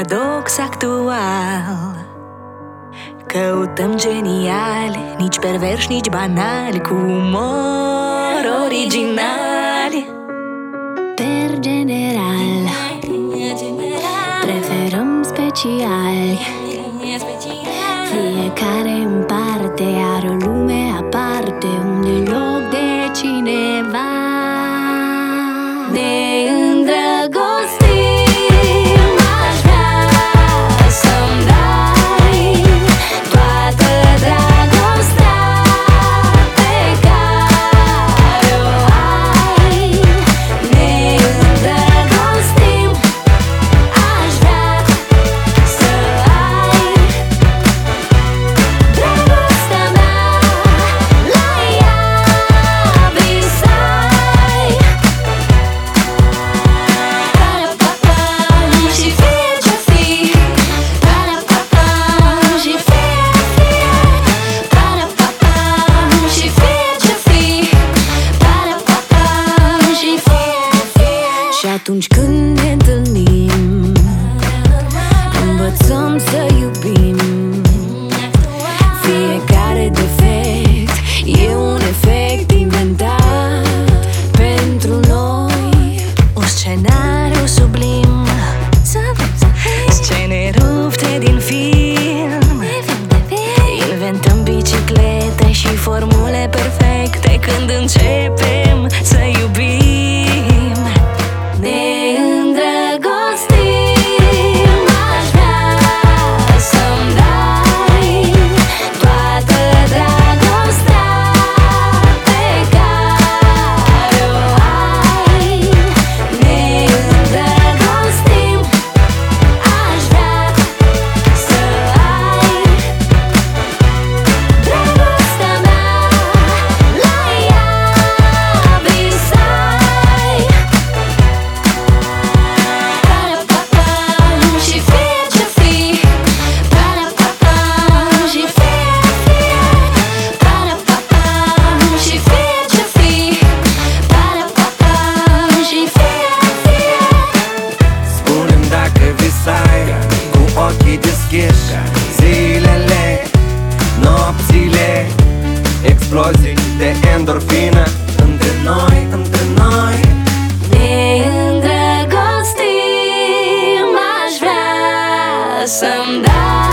paradox actual Căutăm genial, nici perverși, nici banali Cu umor original Per general Preferăm special. Fiecare în parte are o lume aparte Unde lor învățăm să iubim. Fiecare defect e un efect inventat Pentru noi. Un scenariu sublim. Scene rupte din film. Inventăm biciclete și formule perfecte Când începem să bine Între noi, între noi. Ne îndrăgostim Aș vrea să-mi dai